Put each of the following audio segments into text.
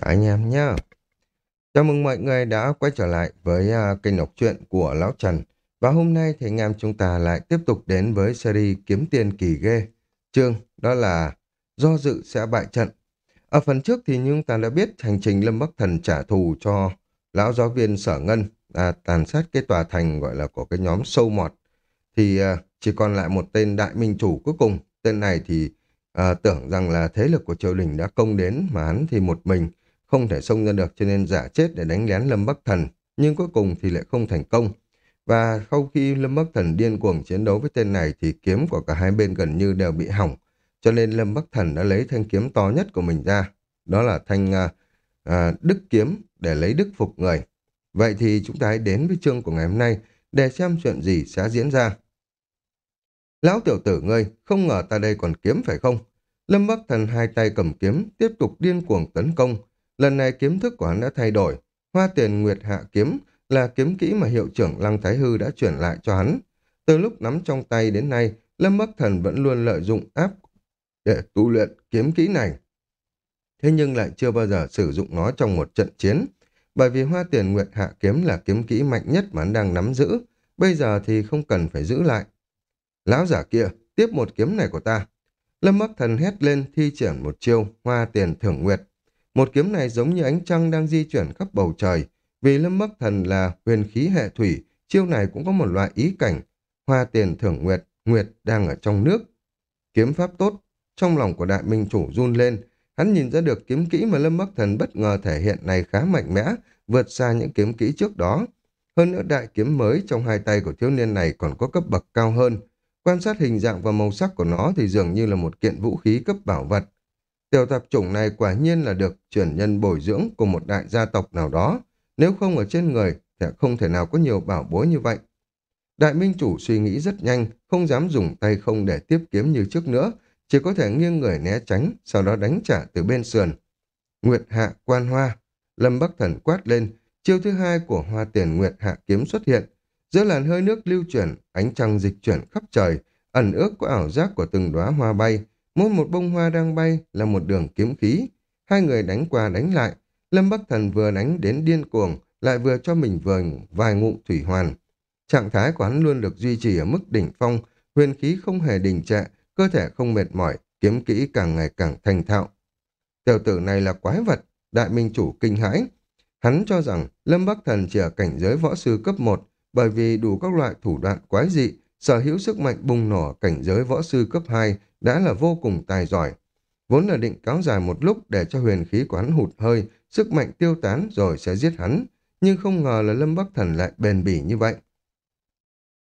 anh em nhé Chào mừng mọi người đã quay trở lại với uh, kênh đọc truyện của Lão Trần. Và hôm nay thì anh em chúng ta lại tiếp tục đến với series Kiếm Tiền Kỳ Ghê. Chương đó là Do dự sẽ bại trận. Ở phần trước thì chúng ta đã biết hành trình Lâm Bắc Thần trả thù cho lão giáo viên Sở Ngân à, tàn sát cái tòa thành gọi là của cái nhóm sâu mọt. Thì uh, chỉ còn lại một tên đại minh chủ cuối cùng. Tên này thì à, tưởng rằng là thế lực của triều đình đã công đến mà hắn thì một mình không thể xông ra được cho nên giả chết để đánh lén Lâm Bắc Thần, nhưng cuối cùng thì lại không thành công. Và sau khi Lâm Bắc Thần điên cuồng chiến đấu với tên này thì kiếm của cả hai bên gần như đều bị hỏng, cho nên Lâm Bắc Thần đã lấy thanh kiếm to nhất của mình ra, đó là thanh à, à, Đức Kiếm để lấy đức phục người. Vậy thì chúng ta hãy đến với chương của ngày hôm nay để xem chuyện gì sẽ diễn ra. Lão tiểu tử ngươi, không ngờ ta đây còn kiếm phải không? Lâm Bắc Thần hai tay cầm kiếm, tiếp tục điên cuồng tấn công, Lần này kiếm thức của hắn đã thay đổi. Hoa tiền nguyệt hạ kiếm là kiếm kỹ mà hiệu trưởng Lăng Thái Hư đã chuyển lại cho hắn. Từ lúc nắm trong tay đến nay, Lâm Bắc Thần vẫn luôn lợi dụng áp để tu luyện kiếm kỹ này. Thế nhưng lại chưa bao giờ sử dụng nó trong một trận chiến. Bởi vì hoa tiền nguyệt hạ kiếm là kiếm kỹ mạnh nhất mà hắn đang nắm giữ. Bây giờ thì không cần phải giữ lại. Lão giả kia, tiếp một kiếm này của ta. Lâm Bắc Thần hét lên thi triển một chiêu hoa tiền thưởng nguyệt. Một kiếm này giống như ánh trăng đang di chuyển khắp bầu trời. Vì Lâm Bắc Thần là huyền khí hệ thủy, chiêu này cũng có một loại ý cảnh. Hoa tiền thưởng nguyệt, nguyệt đang ở trong nước. Kiếm pháp tốt, trong lòng của đại minh chủ run lên. Hắn nhìn ra được kiếm kỹ mà Lâm Bắc Thần bất ngờ thể hiện này khá mạnh mẽ, vượt xa những kiếm kỹ trước đó. Hơn nữa đại kiếm mới trong hai tay của thiếu niên này còn có cấp bậc cao hơn. Quan sát hình dạng và màu sắc của nó thì dường như là một kiện vũ khí cấp bảo vật. Tiểu tạp chủng này quả nhiên là được chuyển nhân bồi dưỡng của một đại gia tộc nào đó. Nếu không ở trên người, thì không thể nào có nhiều bảo bối như vậy. Đại minh chủ suy nghĩ rất nhanh, không dám dùng tay không để tiếp kiếm như trước nữa, chỉ có thể nghiêng người né tránh, sau đó đánh trả từ bên sườn. Nguyệt hạ quan hoa, Lâm Bắc Thần quát lên, chiêu thứ hai của hoa tiền Nguyệt hạ kiếm xuất hiện. Giữa làn hơi nước lưu chuyển, ánh trăng dịch chuyển khắp trời, ẩn ước của ảo giác của từng đóa hoa bay, Mỗi một bông hoa đang bay là một đường kiếm khí. Hai người đánh qua đánh lại. Lâm Bắc Thần vừa đánh đến điên cuồng, lại vừa cho mình vừa vài ngụm thủy hoàn. Trạng thái của hắn luôn được duy trì ở mức đỉnh phong, huyền khí không hề đình trệ, cơ thể không mệt mỏi, kiếm kỹ càng ngày càng thành thạo. Tiểu tử này là quái vật, đại minh chủ kinh hãi. Hắn cho rằng Lâm Bắc Thần chỉ ở cảnh giới võ sư cấp 1 bởi vì đủ các loại thủ đoạn quái dị, sở hữu sức mạnh bùng nổ cảnh giới võ sư cấp 2 đã là vô cùng tài giỏi. Vốn là định cáo dài một lúc để cho huyền khí của hắn hụt hơi, sức mạnh tiêu tán rồi sẽ giết hắn, nhưng không ngờ là Lâm Bắc Thần lại bền bỉ như vậy.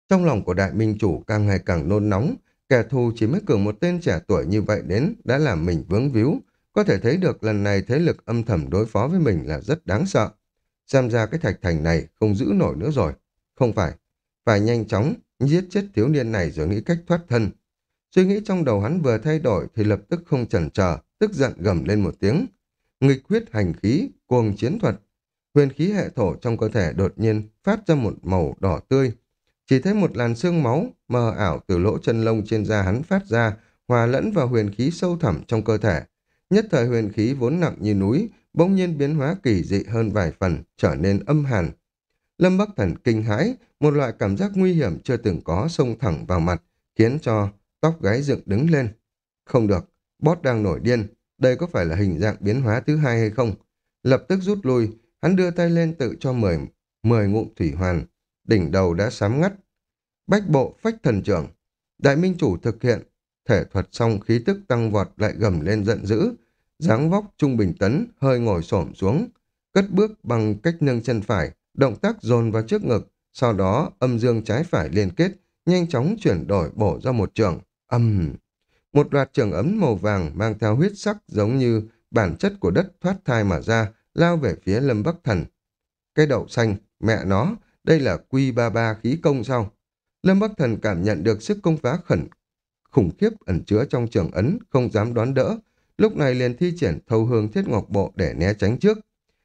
Trong lòng của đại minh chủ càng ngày càng nôn nóng, kẻ thù chỉ mới cử một tên trẻ tuổi như vậy đến đã làm mình vướng víu, có thể thấy được lần này thế lực âm thầm đối phó với mình là rất đáng sợ. Xem ra cái thạch thành này không giữ nổi nữa rồi. Không phải, phải nhanh chóng giết chết thiếu niên này rồi nghĩ cách thoát thân. Suy nghĩ trong đầu hắn vừa thay đổi thì lập tức không chần chờ, tức giận gầm lên một tiếng. Nghịch huyết hành khí, cuồng chiến thuật. Huyền khí hệ thổ trong cơ thể đột nhiên phát ra một màu đỏ tươi. Chỉ thấy một làn xương máu mờ ảo từ lỗ chân lông trên da hắn phát ra, hòa lẫn vào huyền khí sâu thẳm trong cơ thể. Nhất thời huyền khí vốn nặng như núi, bỗng nhiên biến hóa kỳ dị hơn vài phần, trở nên âm hàn. Lâm Bắc Thần kinh hãi, một loại cảm giác nguy hiểm chưa từng có xông thẳng vào mặt, khiến cho tóc gái dựng đứng lên. Không được, bót đang nổi điên, đây có phải là hình dạng biến hóa thứ hai hay không? Lập tức rút lui, hắn đưa tay lên tự cho mười, mười ngụm thủy hoàn, đỉnh đầu đã sám ngắt. Bách bộ phách thần trưởng, đại minh chủ thực hiện, thể thuật xong khí tức tăng vọt lại gầm lên giận dữ, dáng vóc trung bình tấn, hơi ngồi xổm xuống, cất bước bằng cách nâng chân phải, động tác dồn vào trước ngực, sau đó âm dương trái phải liên kết, nhanh chóng chuyển đổi bổ ra một trường. Âm! Một loạt trường ấm màu vàng mang theo huyết sắc giống như bản chất của đất thoát thai mà ra, lao về phía Lâm Bắc Thần. Cái đậu xanh, mẹ nó, đây là quy ba ba khí công sao? Lâm Bắc Thần cảm nhận được sức công phá khẩn khủng khiếp ẩn chứa trong trường ấn, không dám đoán đỡ. Lúc này liền thi triển thâu hương thiết ngọc bộ để né tránh trước.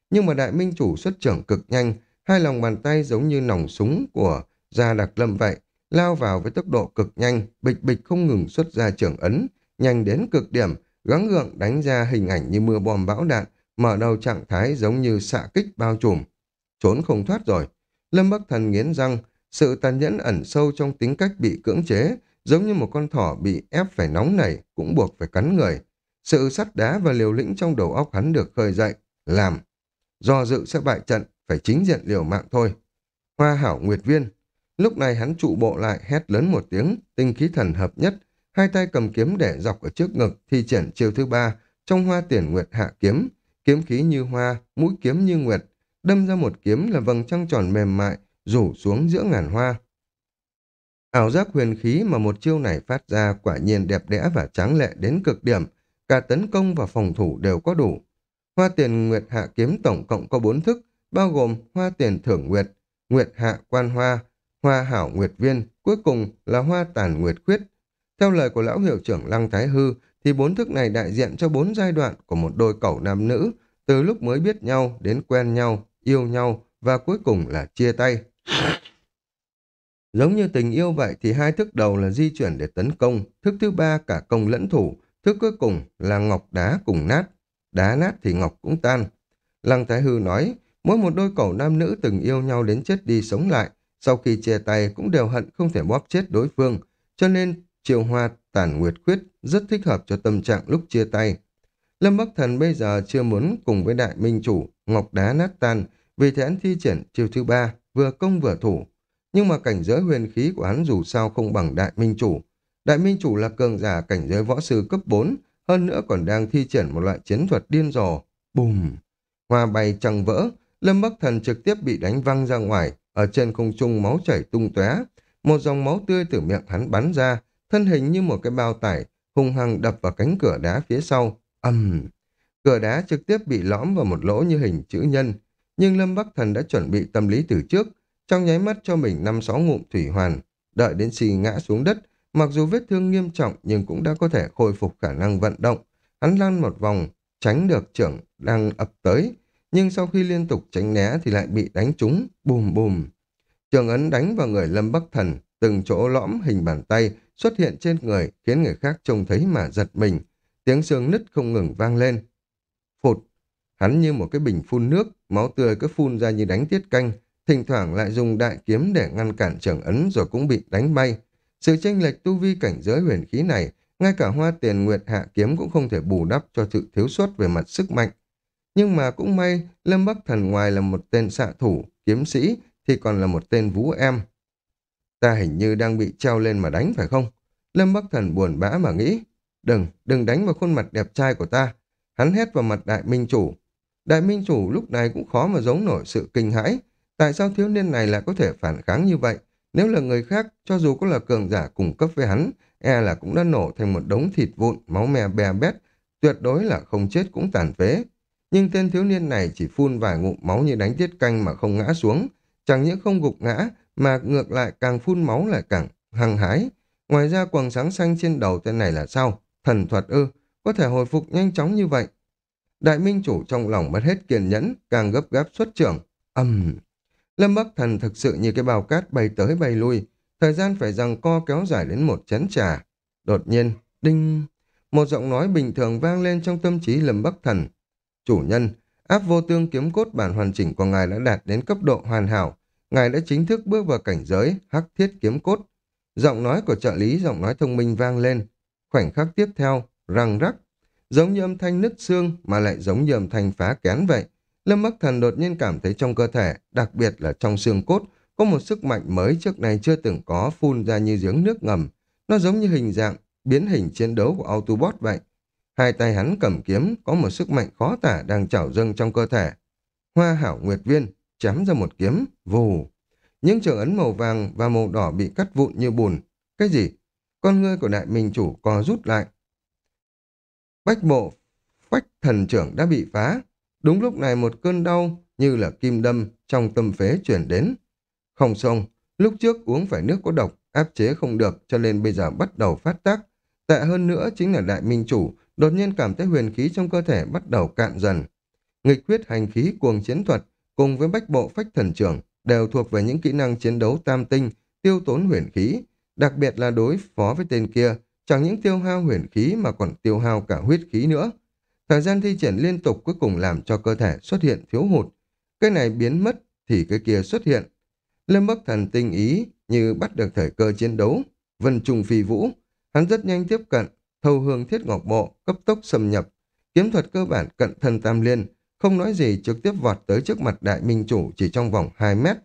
Nhưng mà đại minh chủ xuất trưởng cực nhanh, hai lòng bàn tay giống như nòng súng của Gia Đặc Lâm vậy, lao vào với tốc độ cực nhanh, bịch bịch không ngừng xuất ra trưởng ấn, nhanh đến cực điểm, gắng gượng đánh ra hình ảnh như mưa bom bão đạn, mở đầu trạng thái giống như xạ kích bao trùm. Trốn không thoát rồi. Lâm Bắc Thần nghiến răng, sự tàn nhẫn ẩn sâu trong tính cách bị cưỡng chế, giống như một con thỏ bị ép phải nóng nảy, cũng buộc phải cắn người. Sự sắt đá và liều lĩnh trong đầu óc hắn được khơi dậy, làm. Do dự sẽ bại trận, phải chính diện liều mạng thôi. Hoa hảo nguyệt viên. Lúc này hắn trụ bộ lại hét lớn một tiếng, tinh khí thần hợp nhất, hai tay cầm kiếm để dọc ở trước ngực, thi triển chiêu thứ ba, trong hoa tiền nguyệt hạ kiếm, kiếm khí như hoa, mũi kiếm như nguyệt, đâm ra một kiếm là vầng trăng tròn mềm mại, rủ xuống giữa ngàn hoa. Ảo giác huyền khí mà một chiêu này phát ra quả nhiên đẹp đẽ và tráng lệ đến cực điểm, cả tấn công và phòng thủ đều có đủ. Hoa tiền nguyệt hạ kiếm tổng cộng có bốn thức, bao gồm hoa tiền thưởng nguyệt, nguyệt hạ quan hoa, hoa hảo nguyệt viên, cuối cùng là hoa tàn nguyệt khuyết. Theo lời của lão hiệu trưởng Lăng Thái Hư, thì bốn thức này đại diện cho bốn giai đoạn của một đôi cẩu nam nữ, từ lúc mới biết nhau đến quen nhau, yêu nhau và cuối cùng là chia tay. Giống như tình yêu vậy thì hai thức đầu là di chuyển để tấn công, thức thứ ba cả công lẫn thủ, thức cuối cùng là ngọc đá cùng nát. Đá nát thì ngọc cũng tan. Lăng Thái Hư nói, mỗi một đôi cẩu nam nữ từng yêu nhau đến chết đi sống lại, sau khi chia tay cũng đều hận không thể bóp chết đối phương, cho nên triều hoa tàn nguyệt khuyết rất thích hợp cho tâm trạng lúc chia tay. Lâm Bắc Thần bây giờ chưa muốn cùng với đại minh chủ, ngọc đá nát tan, vì thế hắn thi triển chiêu thứ ba, vừa công vừa thủ. Nhưng mà cảnh giới huyền khí của hắn dù sao không bằng đại minh chủ. Đại minh chủ là cường giả cảnh giới võ sư cấp 4, hơn nữa còn đang thi triển một loại chiến thuật điên rồ. Bùm! Hoa bay trăng vỡ, Lâm Bắc Thần trực tiếp bị đánh văng ra ngoài, ở trên không trung máu chảy tung tóe, một dòng máu tươi từ miệng hắn bắn ra, thân hình như một cái bao tải, hung hăng đập vào cánh cửa đá phía sau. ầm, cửa đá trực tiếp bị lõm vào một lỗ như hình chữ nhân, nhưng Lâm Bắc Thần đã chuẩn bị tâm lý từ trước, trong nháy mắt cho mình năm sáu ngụm thủy hoàn, đợi đến xì ngã xuống đất, mặc dù vết thương nghiêm trọng nhưng cũng đã có thể khôi phục khả năng vận động. Hắn lăn một vòng, tránh được trưởng đang ập tới, nhưng sau khi liên tục tránh né thì lại bị đánh trúng, bùm bùm. Trường ấn đánh vào người Lâm Bắc Thần, từng chỗ lõm hình bàn tay xuất hiện trên người khiến người khác trông thấy mà giật mình. Tiếng xương nứt không ngừng vang lên. Phụt, hắn như một cái bình phun nước, máu tươi cứ phun ra như đánh tiết canh, thỉnh thoảng lại dùng đại kiếm để ngăn cản trường ấn rồi cũng bị đánh bay. Sự chênh lệch tu vi cảnh giới huyền khí này, ngay cả hoa tiền nguyệt hạ kiếm cũng không thể bù đắp cho sự thiếu sót về mặt sức mạnh. Nhưng mà cũng may, Lâm Bắc Thần ngoài là một tên xạ thủ, kiếm sĩ, thì còn là một tên vũ em. Ta hình như đang bị treo lên mà đánh phải không? Lâm Bắc Thần buồn bã mà nghĩ. Đừng, đừng đánh vào khuôn mặt đẹp trai của ta. Hắn hét vào mặt đại minh chủ. Đại minh chủ lúc này cũng khó mà giống nổi sự kinh hãi. Tại sao thiếu niên này lại có thể phản kháng như vậy? Nếu là người khác, cho dù có là cường giả cùng cấp với hắn, e là cũng đã nổ thành một đống thịt vụn, máu me bè bét, tuyệt đối là không chết cũng tàn phế. Nhưng tên thiếu niên này chỉ phun vài ngụm máu như đánh tiết canh mà không ngã xuống, chẳng những không gục ngã, mà ngược lại càng phun máu lại càng hăng hái. Ngoài ra quầng sáng xanh trên đầu tên này là sao? Thần thuật ư, có thể hồi phục nhanh chóng như vậy. Đại minh chủ trong lòng mất hết kiên nhẫn, càng gấp gáp xuất trưởng. Âm! Lâm Bắc Thần thực sự như cái bào cát bay tới bay lui, thời gian phải rằng co kéo dài đến một chén trà. Đột nhiên, đinh! Một giọng nói bình thường vang lên trong tâm trí Lâm Bắc Thần. Chủ nhân, áp vô tương kiếm cốt bản hoàn chỉnh của ngài đã đạt đến cấp độ hoàn hảo. Ngài đã chính thức bước vào cảnh giới hắc thiết kiếm cốt. Giọng nói của trợ lý, giọng nói thông minh vang lên. Khoảnh khắc tiếp theo, răng rắc. Giống như âm thanh nứt xương mà lại giống như âm thanh phá kén vậy. Lâm Bắc Thần đột nhiên cảm thấy trong cơ thể, đặc biệt là trong xương cốt, có một sức mạnh mới trước này chưa từng có phun ra như giếng nước ngầm. Nó giống như hình dạng, biến hình chiến đấu của Autobot vậy. Hai tay hắn cầm kiếm, có một sức mạnh khó tả đang trào dâng trong cơ thể. Hoa hảo nguyệt viên, chém ra một kiếm, vù. Những trường ấn màu vàng và màu đỏ bị cắt vụn như bùn. Cái gì? Con ngươi của đại minh chủ co rút lại. Bách bộ, phách thần trưởng đã bị phá. Đúng lúc này một cơn đau như là kim đâm trong tâm phế chuyển đến. Không xong, lúc trước uống phải nước có độc, áp chế không được cho nên bây giờ bắt đầu phát tác. Tệ hơn nữa chính là đại minh chủ đột nhiên cảm thấy huyền khí trong cơ thể bắt đầu cạn dần. Nghịch huyết hành khí cuồng chiến thuật cùng với bách bộ phách thần trưởng đều thuộc về những kỹ năng chiến đấu tam tinh, tiêu tốn huyền khí, đặc biệt là đối phó với tên kia, chẳng những tiêu hao huyền khí mà còn tiêu hao cả huyết khí nữa. Thời gian thi triển liên tục cuối cùng làm cho cơ thể xuất hiện thiếu hụt. Cái này biến mất thì cái kia xuất hiện. Lâm Bắc Thần tinh ý như bắt được thời cơ chiến đấu. Vân trùng phi vũ. Hắn rất nhanh tiếp cận, thâu hương thiết ngọc bộ, cấp tốc xâm nhập. Kiếm thuật cơ bản cận thân tam liên, không nói gì trực tiếp vọt tới trước mặt đại minh chủ chỉ trong vòng 2 mét.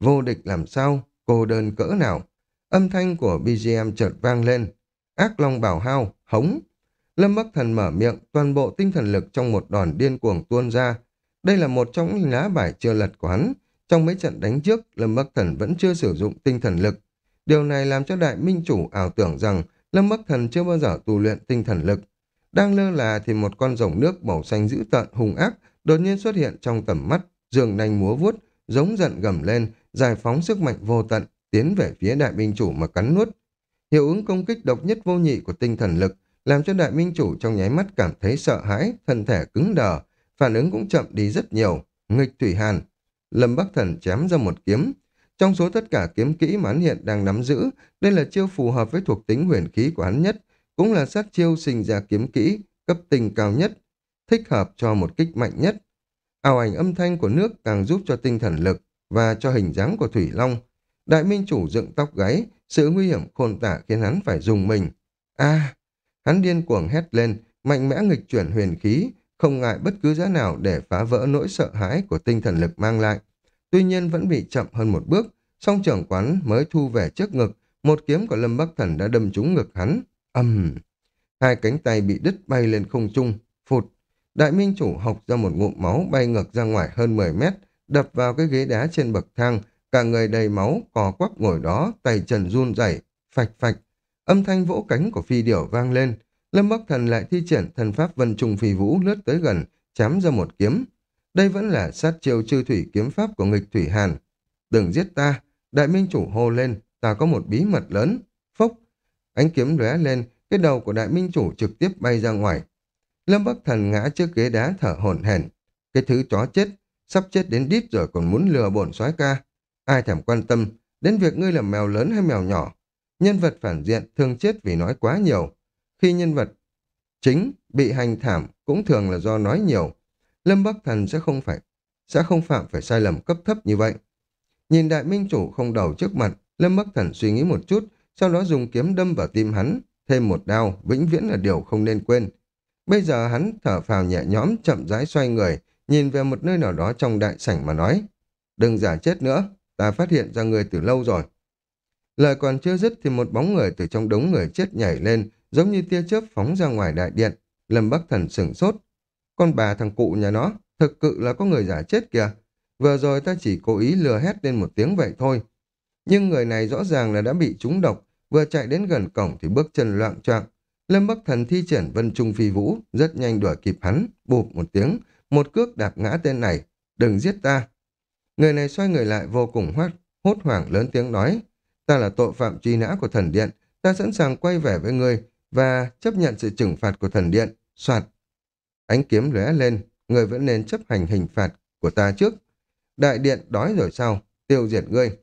Vô địch làm sao, cô đơn cỡ nào. Âm thanh của BGM chợt vang lên. Ác long bảo hao, hống. Lâm Bắc Thần mở miệng, toàn bộ tinh thần lực trong một đòn điên cuồng tuôn ra. Đây là một trong những lá bài chưa lật của hắn. Trong mấy trận đánh trước, Lâm Bắc Thần vẫn chưa sử dụng tinh thần lực. Điều này làm cho đại minh chủ ảo tưởng rằng Lâm Bắc Thần chưa bao giờ tu luyện tinh thần lực. Đang lơ là thì một con rồng nước màu xanh dữ tợn hung ác đột nhiên xuất hiện trong tầm mắt, giường nanh múa vuốt, giống giận gầm lên, giải phóng sức mạnh vô tận, tiến về phía đại minh chủ mà cắn nuốt. Hiệu ứng công kích độc nhất vô nhị của tinh thần lực làm cho đại minh chủ trong nháy mắt cảm thấy sợ hãi, thân thể cứng đờ, phản ứng cũng chậm đi rất nhiều. Nghịch thủy hàn, Lâm Bắc Thần chém ra một kiếm. Trong số tất cả kiếm kỹ mà hắn hiện đang nắm giữ, đây là chiêu phù hợp với thuộc tính huyền khí của hắn nhất, cũng là sát chiêu sinh ra kiếm kỹ, cấp tình cao nhất, thích hợp cho một kích mạnh nhất. Ảo ảnh âm thanh của nước càng giúp cho tinh thần lực và cho hình dáng của Thủy Long. Đại minh chủ dựng tóc gáy, sự nguy hiểm khôn tả khiến hắn phải dùng mình. a hắn điên cuồng hét lên, mạnh mẽ nghịch chuyển huyền khí, không ngại bất cứ giá nào để phá vỡ nỗi sợ hãi của tinh thần lực mang lại. Tuy nhiên vẫn bị chậm hơn một bước, song trưởng quán mới thu về trước ngực, một kiếm của Lâm Bắc Thần đã đâm trúng ngực hắn. Âm! Hai cánh tay bị đứt bay lên không trung, phụt. Đại minh chủ học ra một ngụm máu bay ngược ra ngoài hơn 10 mét, đập vào cái ghế đá trên bậc thang, cả người đầy máu, cò quắp ngồi đó, tay trần run rẩy, phạch phạch. Âm thanh vỗ cánh của phi điểu vang lên, Lâm Bắc Thần lại thi triển thần pháp vân trùng phi vũ lướt tới gần, chém ra một kiếm. Đây vẫn là sát chiêu chư thủy kiếm pháp của nghịch thủy hàn. Đừng giết ta, đại minh chủ hô lên, ta có một bí mật lớn. Phốc, ánh kiếm lóe lên, cái đầu của đại minh chủ trực tiếp bay ra ngoài. Lâm Bắc Thần ngã trước ghế đá thở hổn hển. Cái thứ chó chết, sắp chết đến đít rồi còn muốn lừa bổn soái ca. Ai thèm quan tâm đến việc ngươi là mèo lớn hay mèo nhỏ. Nhân vật phản diện thường chết vì nói quá nhiều. Khi nhân vật chính bị hành thảm cũng thường là do nói nhiều. Lâm Bắc Thần sẽ không phải sẽ không phạm phải sai lầm cấp thấp như vậy. Nhìn đại minh chủ không đầu trước mặt, Lâm Bắc Thần suy nghĩ một chút, sau đó dùng kiếm đâm vào tim hắn, thêm một đao, vĩnh viễn là điều không nên quên. Bây giờ hắn thở phào nhẹ nhõm, chậm rãi xoay người, nhìn về một nơi nào đó trong đại sảnh mà nói. Đừng giả chết nữa, ta phát hiện ra người từ lâu rồi. Lời còn chưa dứt thì một bóng người từ trong đống người chết nhảy lên, giống như tia chớp phóng ra ngoài đại điện. Lâm Bắc Thần sửng sốt. Con bà thằng cụ nhà nó, thực cự là có người giả chết kìa. Vừa rồi ta chỉ cố ý lừa hét lên một tiếng vậy thôi. Nhưng người này rõ ràng là đã bị trúng độc, vừa chạy đến gần cổng thì bước chân loạn choạng. Lâm Bắc Thần thi triển vân trung phi vũ, rất nhanh đuổi kịp hắn, bụp một tiếng, một cước đạp ngã tên này. Đừng giết ta. Người này xoay người lại vô cùng hoát, hốt hoảng lớn tiếng nói. Ta là tội phạm truy nã của thần điện, ta sẵn sàng quay về với ngươi và chấp nhận sự trừng phạt của thần điện. Soạt. Ánh kiếm lóe lên, người vẫn nên chấp hành hình phạt của ta trước. Đại điện đói rồi sao? Tiêu diệt ngươi.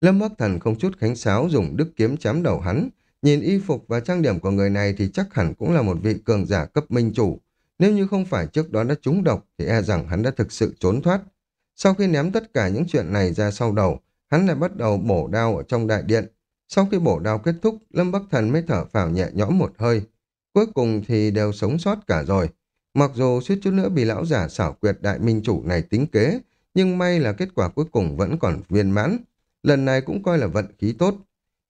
Lâm Bắc Thần không chút khánh sáo dùng đức kiếm chém đầu hắn. Nhìn y phục và trang điểm của người này thì chắc hẳn cũng là một vị cường giả cấp minh chủ. Nếu như không phải trước đó đã trúng độc thì e rằng hắn đã thực sự trốn thoát. Sau khi ném tất cả những chuyện này ra sau đầu, hắn lại bắt đầu bổ đao ở trong đại điện. Sau khi bổ đao kết thúc, Lâm Bắc Thần mới thở phào nhẹ nhõm một hơi. Cuối cùng thì đều sống sót cả rồi. Mặc dù suýt chút nữa bị lão giả xảo quyệt đại minh chủ này tính kế, nhưng may là kết quả cuối cùng vẫn còn viên mãn. Lần này cũng coi là vận khí tốt.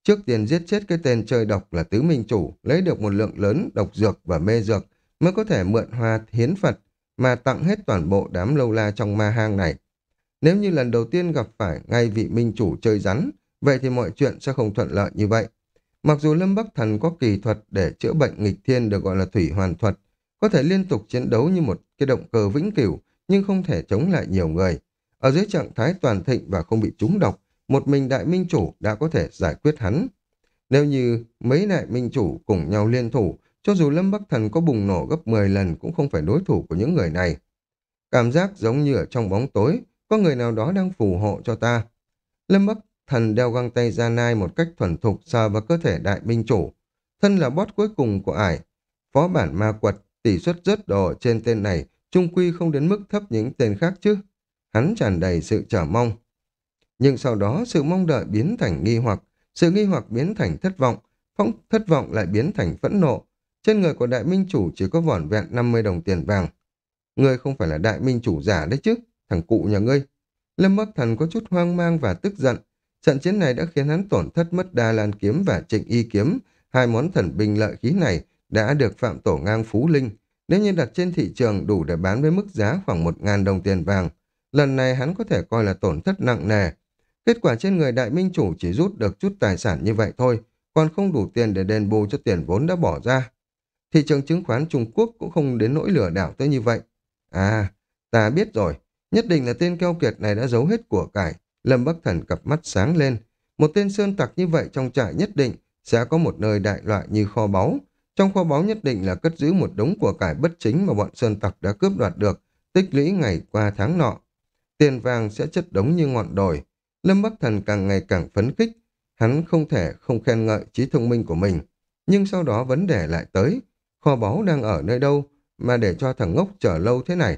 Trước tiên giết chết cái tên chơi độc là tứ minh chủ, lấy được một lượng lớn độc dược và mê dược, mới có thể mượn hoa hiến Phật mà tặng hết toàn bộ đám lâu la trong ma hang này. Nếu như lần đầu tiên gặp phải ngay vị minh chủ chơi rắn, vậy thì mọi chuyện sẽ không thuận lợi như vậy. Mặc dù Lâm Bắc Thần có kỳ thuật để chữa bệnh nghịch thiên được gọi là thủy hoàn thuật, có thể liên tục chiến đấu như một cái động cơ vĩnh cửu, nhưng không thể chống lại nhiều người. Ở dưới trạng thái toàn thịnh và không bị trúng độc, một mình đại minh chủ đã có thể giải quyết hắn. Nếu như mấy đại minh chủ cùng nhau liên thủ, cho dù Lâm Bắc Thần có bùng nổ gấp 10 lần cũng không phải đối thủ của những người này. Cảm giác giống như ở trong bóng tối, có người nào đó đang phù hộ cho ta. Lâm Bắc Thần đeo găng tay ra nai một cách thuần thục sờ vào cơ thể đại minh chủ. Thân là bót cuối cùng của ải. Phó bản ma quật, tỷ suất rớt đồ trên tên này trung quy không đến mức thấp những tên khác chứ. Hắn tràn đầy sự chờ mong. Nhưng sau đó sự mong đợi biến thành nghi hoặc, sự nghi hoặc biến thành thất vọng, phóng thất vọng lại biến thành phẫn nộ. Trên người của đại minh chủ chỉ có vỏn vẹn 50 đồng tiền vàng. Ngươi không phải là đại minh chủ giả đấy chứ, thằng cụ nhà ngươi. Lâm Bắc Thần có chút hoang mang và tức giận. Trận chiến này đã khiến hắn tổn thất mất Đa Lan Kiếm và Trịnh Y Kiếm. Hai món thần binh lợi khí này đã được Phạm Tổ ngang Phú Linh. Nếu như đặt trên thị trường đủ để bán với mức giá khoảng 1.000 đồng tiền vàng. Lần này hắn có thể coi là tổn thất nặng nề. Kết quả trên người đại minh chủ chỉ rút được chút tài sản như vậy thôi, còn không đủ tiền để đền bù cho tiền vốn đã bỏ ra. Thị trường chứng khoán Trung Quốc cũng không đến nỗi lừa đảo tới như vậy. À, ta biết rồi, nhất định là tên keo kiệt này đã giấu hết của cải. Lâm Bắc Thần cặp mắt sáng lên. Một tên sơn tặc như vậy trong trại nhất định sẽ có một nơi đại loại như kho báu. Trong kho báu nhất định là cất giữ một đống của cải bất chính mà bọn sơn tặc đã cướp đoạt được, tích lũy ngày qua tháng nọ. Tiền vàng sẽ chất đống như ngọn đồi. Lâm Bắc Thần càng ngày càng phấn khích. Hắn không thể không khen ngợi trí thông minh của mình. Nhưng sau đó vấn đề lại tới. Kho báu đang ở nơi đâu mà để cho thằng ngốc chờ lâu thế này?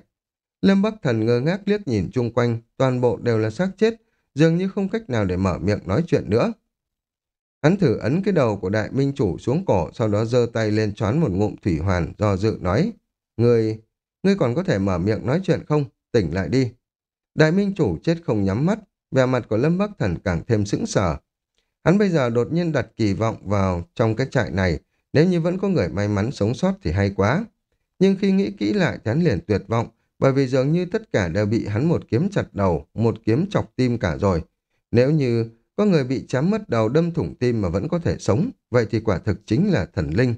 Lâm Bắc Thần ngơ ngác liếc nhìn chung quanh, toàn bộ đều là xác chết, dường như không cách nào để mở miệng nói chuyện nữa. Hắn thử ấn cái đầu của đại minh chủ xuống cổ, sau đó giơ tay lên choán một ngụm thủy hoàn, do dự nói, Ngươi, ngươi còn có thể mở miệng nói chuyện không? Tỉnh lại đi. Đại minh chủ chết không nhắm mắt, vẻ mặt của Lâm Bắc Thần càng thêm sững sờ. Hắn bây giờ đột nhiên đặt kỳ vọng vào trong cái trại này, nếu như vẫn có người may mắn sống sót thì hay quá. Nhưng khi nghĩ kỹ lại hắn liền tuyệt vọng, bởi vì dường như tất cả đều bị hắn một kiếm chặt đầu, một kiếm chọc tim cả rồi. Nếu như có người bị chém mất đầu đâm thủng tim mà vẫn có thể sống, vậy thì quả thực chính là thần linh.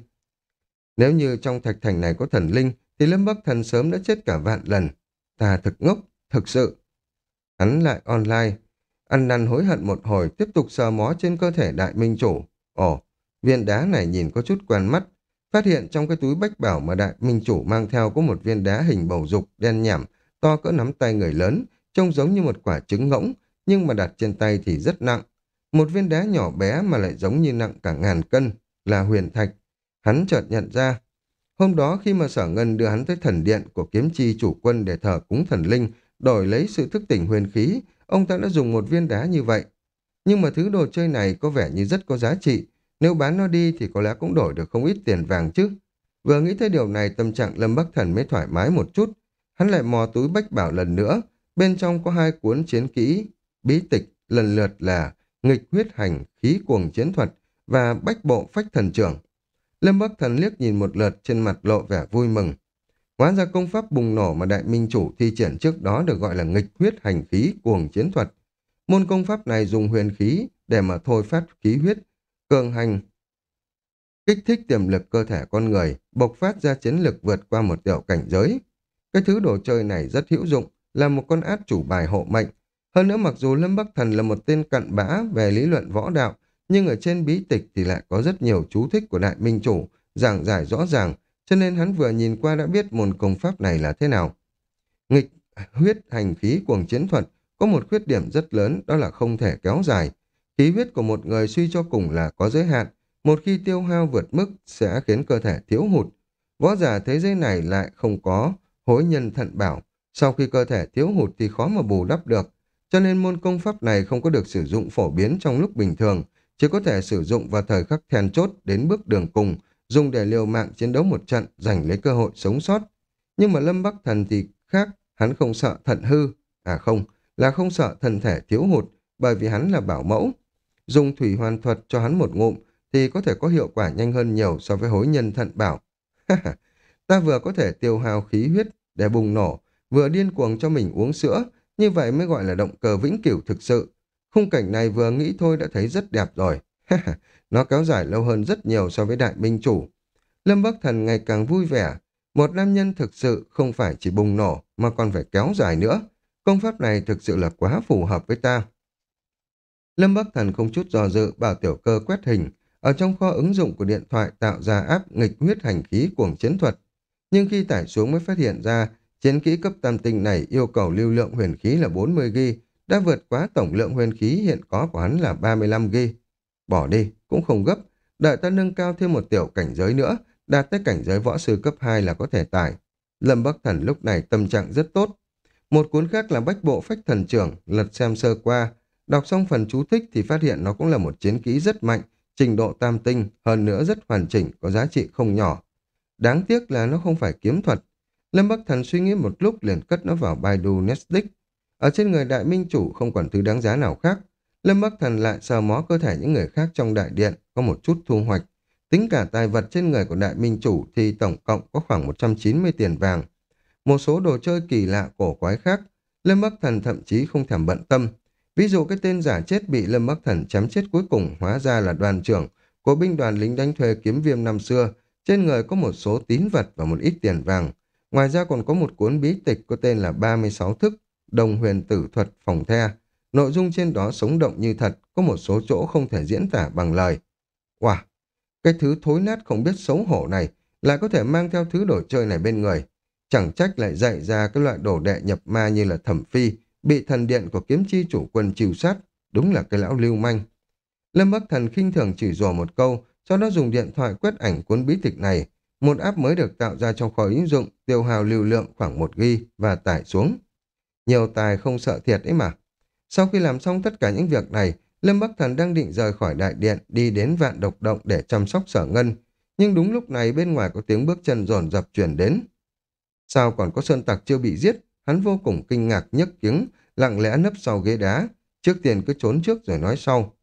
Nếu như trong thạch thành này có thần linh, thì Lâm Bắc Thần sớm đã chết cả vạn lần. Ta thực ngốc, thực sự. Hắn lại online, ăn năn hối hận một hồi, tiếp tục sờ mó trên cơ thể đại minh chủ. Ồ, viên đá này nhìn có chút quen mắt, Phát hiện trong cái túi bách bảo mà đại minh chủ mang theo có một viên đá hình bầu dục đen nhảm, to cỡ nắm tay người lớn, trông giống như một quả trứng ngỗng, nhưng mà đặt trên tay thì rất nặng. Một viên đá nhỏ bé mà lại giống như nặng cả ngàn cân, là huyền thạch. Hắn chợt nhận ra. Hôm đó khi mà sở ngân đưa hắn tới thần điện của kiếm chi chủ quân để thờ cúng thần linh, đổi lấy sự thức tỉnh huyền khí, ông ta đã dùng một viên đá như vậy. Nhưng mà thứ đồ chơi này có vẻ như rất có giá trị, nếu bán nó đi thì có lẽ cũng đổi được không ít tiền vàng chứ. Vừa nghĩ tới điều này tâm trạng Lâm Bắc Thần mới thoải mái một chút. Hắn lại mò túi bách bảo lần nữa. Bên trong có hai cuốn chiến kỹ, bí tịch, lần lượt là nghịch huyết hành, khí cuồng chiến thuật và bách bộ phách thần trưởng. Lâm Bắc Thần liếc nhìn một lượt trên mặt lộ vẻ vui mừng. Hóa ra công pháp bùng nổ mà đại minh chủ thi triển trước đó được gọi là nghịch huyết hành khí cuồng chiến thuật. Môn công pháp này dùng huyền khí để mà thôi phát khí huyết, cường hành, kích thích tiềm lực cơ thể con người, bộc phát ra chiến lực vượt qua một tiểu cảnh giới. Cái thứ đồ chơi này rất hữu dụng, là một con át chủ bài hộ mệnh. Hơn nữa mặc dù Lâm Bắc Thần là một tên cận bã về lý luận võ đạo, nhưng ở trên bí tịch thì lại có rất nhiều chú thích của đại minh chủ, giảng giải rõ ràng, cho nên hắn vừa nhìn qua đã biết môn công pháp này là thế nào. Nghịch huyết hành khí cuồng chiến thuật có một khuyết điểm rất lớn đó là không thể kéo dài, Khí huyết của một người suy cho cùng là có giới hạn, một khi tiêu hao vượt mức sẽ khiến cơ thể thiếu hụt. Võ giả thế giới này lại không có hối nhân thận bảo, sau khi cơ thể thiếu hụt thì khó mà bù đắp được, cho nên môn công pháp này không có được sử dụng phổ biến trong lúc bình thường, chỉ có thể sử dụng vào thời khắc then chốt đến bước đường cùng, dùng để liều mạng chiến đấu một trận, giành lấy cơ hội sống sót. Nhưng mà Lâm Bắc Thần thì khác, hắn không sợ thận hư, à không, là không sợ thân thể thiếu hụt, bởi vì hắn là bảo mẫu, dùng thủy hoàn thuật cho hắn một ngụm thì có thể có hiệu quả nhanh hơn nhiều so với hối nhân thận bảo. ta vừa có thể tiêu hao khí huyết để bùng nổ, vừa điên cuồng cho mình uống sữa, như vậy mới gọi là động cơ vĩnh cửu thực sự. Khung cảnh này vừa nghĩ thôi đã thấy rất đẹp rồi. Nó kéo dài lâu hơn rất nhiều so với đại minh chủ. Lâm Bắc Thần ngày càng vui vẻ. Một nam nhân thực sự không phải chỉ bùng nổ mà còn phải kéo dài nữa. Công pháp này thực sự là quá phù hợp với ta. Lâm Bắc Thần không chút do dự bảo tiểu cơ quét hình, ở trong kho ứng dụng của điện thoại tạo ra áp nghịch huyết hành khí cuồng chiến thuật. Nhưng khi tải xuống mới phát hiện ra, chiến kỹ cấp tam tinh này yêu cầu lưu lượng huyền khí là 40 g, đã vượt quá tổng lượng huyền khí hiện có của hắn là 35 g. Bỏ đi, cũng không gấp, đợi ta nâng cao thêm một tiểu cảnh giới nữa, đạt tới cảnh giới võ sư cấp 2 là có thể tải. Lâm Bắc Thần lúc này tâm trạng rất tốt. Một cuốn khác là Bách Bộ Phách Thần Trưởng, lật xem sơ qua. Đọc xong phần chú thích thì phát hiện nó cũng là một chiến kỹ rất mạnh, trình độ tam tinh, hơn nữa rất hoàn chỉnh, có giá trị không nhỏ. Đáng tiếc là nó không phải kiếm thuật. Lâm Bắc Thần suy nghĩ một lúc liền cất nó vào Baidu Netflix. Ở trên người đại minh chủ không còn thứ đáng giá nào khác. Lâm Bắc Thần lại sờ mó cơ thể những người khác trong đại điện, có một chút thu hoạch. Tính cả tài vật trên người của đại minh chủ thì tổng cộng có khoảng 190 tiền vàng. Một số đồ chơi kỳ lạ cổ quái khác, Lâm Bắc Thần thậm chí không thèm bận tâm. Ví dụ cái tên giả chết bị Lâm Bắc Thần chém chết cuối cùng hóa ra là đoàn trưởng của binh đoàn lính đánh thuê kiếm viêm năm xưa, trên người có một số tín vật và một ít tiền vàng. Ngoài ra còn có một cuốn bí tịch có tên là 36 thức, đồng huyền tử thuật phòng the. Nội dung trên đó sống động như thật, có một số chỗ không thể diễn tả bằng lời. Wow! Cái thứ thối nát không biết xấu hổ này lại có thể mang theo thứ đồ chơi này bên người. Chẳng trách lại dạy ra cái loại đồ đệ nhập ma như là thẩm phi, bị thần điện của kiếm chi chủ quân chiều sát. Đúng là cái lão lưu manh. Lâm Bắc Thần khinh thường chỉ rủa một câu, sau đó dùng điện thoại quét ảnh cuốn bí tịch này. Một app mới được tạo ra trong kho ứng dụng, tiêu hào lưu lượng khoảng 1 g và tải xuống. Nhiều tài không sợ thiệt ấy mà. Sau khi làm xong tất cả những việc này, Lâm Bắc Thần đang định rời khỏi đại điện đi đến vạn độc động để chăm sóc sở ngân. Nhưng đúng lúc này bên ngoài có tiếng bước chân rồn rập chuyển đến. Sao còn có sơn tặc chưa bị giết? Hắn vô cùng kinh ngạc nhấc tiếng, lặng lẽ nấp sau ghế đá. Trước tiên cứ trốn trước rồi nói sau.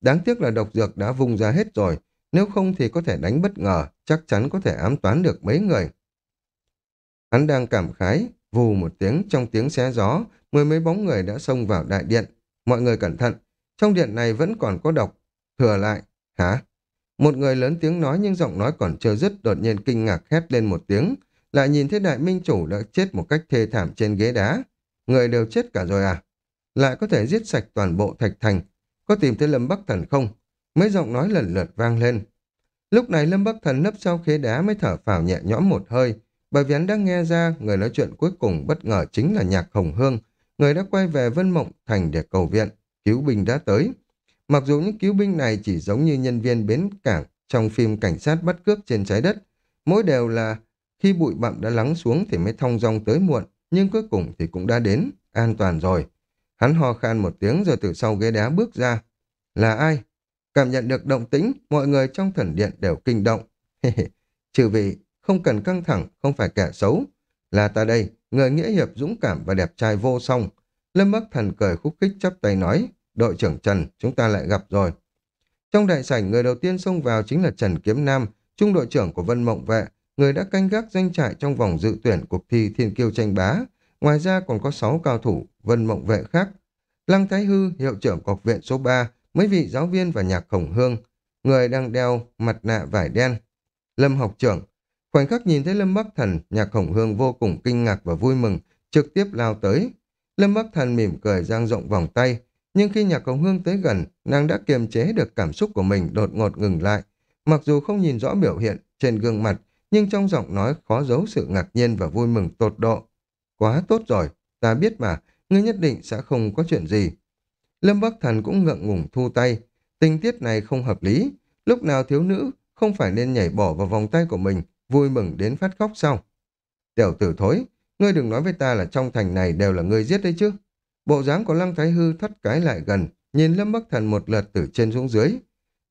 Đáng tiếc là độc dược đã vung ra hết rồi. Nếu không thì có thể đánh bất ngờ, chắc chắn có thể ám toán được mấy người. Hắn đang cảm khái, vù một tiếng trong tiếng xé gió, mười mấy bóng người đã xông vào đại điện. Mọi người cẩn thận, trong điện này vẫn còn có độc. Thừa lại, hả? Một người lớn tiếng nói nhưng giọng nói còn chưa dứt đột nhiên kinh ngạc hét lên một tiếng. Lại nhìn thấy đại minh chủ đã chết một cách thê thảm trên ghế đá. Người đều chết cả rồi à? Lại có thể giết sạch toàn bộ thạch thành. Có tìm thấy Lâm Bắc Thần không? Mấy giọng nói lần lượt vang lên. Lúc này Lâm Bắc Thần nấp sau khế đá mới thở phào nhẹ nhõm một hơi. Bởi vì hắn đang nghe ra người nói chuyện cuối cùng bất ngờ chính là Nhạc Hồng Hương, người đã quay về Vân Mộng Thành để cầu viện cứu binh đã tới. Mặc dù những cứu binh này chỉ giống như nhân viên bến cảng trong phim cảnh sát bắt cướp trên trái đất, mỗi đều là khi bụi bặm đã lắng xuống thì mới thong dong tới muộn, nhưng cuối cùng thì cũng đã đến, an toàn rồi. Hắn ho khan một tiếng rồi từ sau ghế đá bước ra. Là ai? Cảm nhận được động tĩnh, mọi người trong thần điện đều kinh động. Trừ vị, không cần căng thẳng, không phải kẻ xấu. Là ta đây, người nghĩa hiệp dũng cảm và đẹp trai vô song, Lâm Bắc Thần cười khúc khích chắp tay nói, đội trưởng Trần, chúng ta lại gặp rồi. Trong đại sảnh, người đầu tiên xông vào chính là Trần Kiếm Nam, trung đội trưởng của Vân Mộng Vệ, người đã canh gác danh trại trong vòng dự tuyển cuộc thi Thiên Kiêu tranh bá. Ngoài ra còn có 6 cao thủ Vân Mộng Vệ khác. Lăng Thái Hư, hiệu trưởng của học viện số 3, mấy vị giáo viên và nhạc khổng hương, người đang đeo mặt nạ vải đen. Lâm học trưởng, khoảnh khắc nhìn thấy Lâm Bắc Thần, nhạc khổng hương vô cùng kinh ngạc và vui mừng, trực tiếp lao tới, Lâm Bắc Thần mỉm cười giang rộng vòng tay, nhưng khi nhạc khổng hương tới gần, nàng đã kiềm chế được cảm xúc của mình đột ngột ngừng lại. Mặc dù không nhìn rõ biểu hiện trên gương mặt, nhưng trong giọng nói khó giấu sự ngạc nhiên và vui mừng tột độ. Quá tốt rồi, ta biết mà, ngươi nhất định sẽ không có chuyện gì. Lâm Bắc Thần cũng ngượng ngùng thu tay. Tình tiết này không hợp lý. Lúc nào thiếu nữ không phải nên nhảy bỏ vào vòng tay của mình, vui mừng đến phát khóc sao? Tiểu tử thối, Ngươi đừng nói với ta là trong thành này đều là ngươi giết đấy chứ. Bộ dáng của Lăng Thái Hư thất cái lại gần, nhìn Lâm Bắc Thần một lượt từ trên xuống dưới.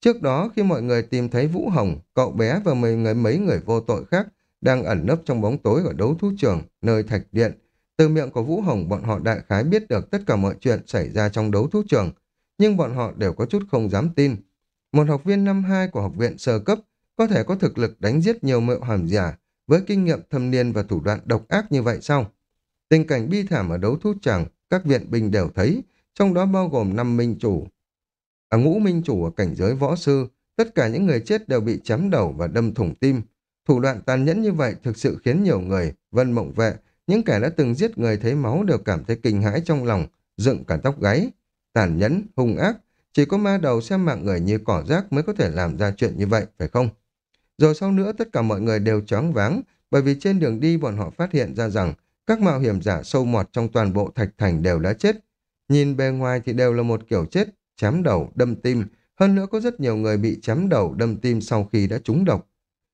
Trước đó khi mọi người tìm thấy Vũ Hồng, cậu bé và mấy người, mấy người vô tội khác đang ẩn nấp trong bóng tối ở đấu thú trường, nơi thạch điện. Từ miệng của Vũ Hồng bọn họ đại khái biết được tất cả mọi chuyện xảy ra trong đấu thú trường, nhưng bọn họ đều có chút không dám tin. Một học viên năm 2 của học viện sơ cấp có thể có thực lực đánh giết nhiều mẹo hàm giả, với kinh nghiệm thâm niên và thủ đoạn độc ác như vậy sao? Tình cảnh bi thảm ở đấu thú trường các viện binh đều thấy, trong đó bao gồm năm minh chủ. Ở ngũ minh chủ ở cảnh giới võ sư, tất cả những người chết đều bị chém đầu và đâm thủng tim. Thủ đoạn tàn nhẫn như vậy thực sự khiến nhiều người, vân mộng vệ, những kẻ đã từng giết người thấy máu đều cảm thấy kinh hãi trong lòng, dựng cả tóc gáy. Tàn nhẫn, hung ác, chỉ có ma đầu xem mạng người như cỏ rác mới có thể làm ra chuyện như vậy, phải không? Rồi sau nữa tất cả mọi người đều choáng váng, bởi vì trên đường đi bọn họ phát hiện ra rằng các mạo hiểm giả sâu mọt trong toàn bộ thạch thành đều đã chết. Nhìn bề ngoài thì đều là một kiểu chết, chém đầu, đâm tim, hơn nữa có rất nhiều người bị chém đầu, đâm tim sau khi đã trúng độc.